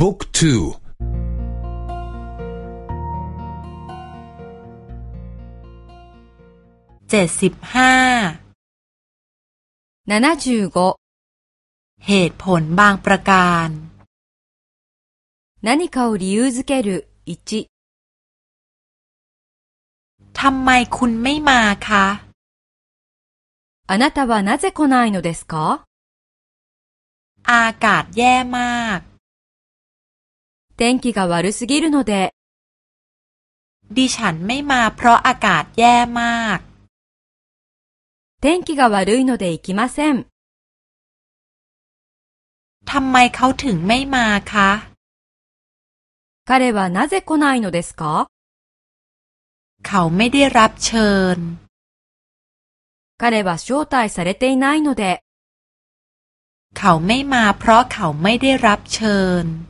บุ๊กทูเจ็ดสิบห้าเหตุผลบางประการ何かを理由づける1ทำไมคุณไม่มาคะあなたはなぜ来ないのですかอากาศแย่มาก 天気が悪すぎるのでดิฉันไม่มาเพราะอากาศแย่มาก天気が悪いので行きませんทำไมเขาถึงไม่มาคะ彼はなぜ来ないのですかเขาไม่ได้รับเชิญ彼は招待されていないのでเขาไม่มาเพราะเขาไม่ได้รับเชิญ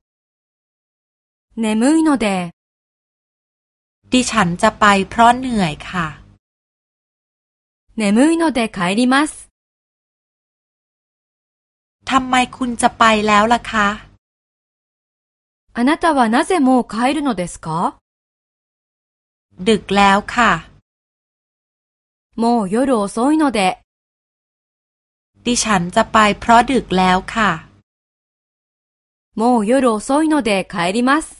眠いのでดิฉันจะไปเพราะเหนื่อยค่ะ眠いので帰りますทำไมคุณจะไปแล้วล่ะคะあなたはなぜもう帰るのですかดึกแล้วค่ะ もう夜遅いのでดิฉันจะไปเพราะดึกแล้วค่ะ もう夜遅いので帰ります